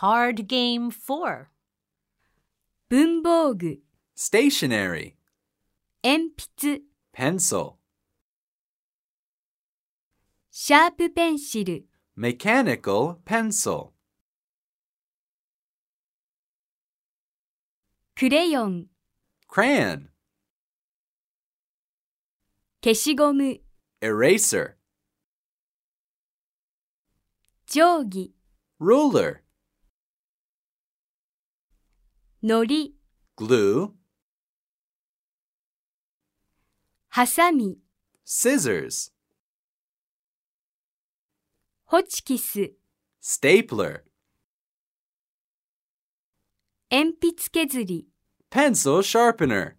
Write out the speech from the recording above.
Card Game 4文房具、 stationery, 鉛筆、 pencil, シャープペンシル、 mechanical pencil, クレヨン、 crayon, 消しゴム、 eraser, 定規、 ruler, のり、 glue, ハサミ、 scissors, ホチキス、 stapler, 鉛筆削り、 pencil sharpener.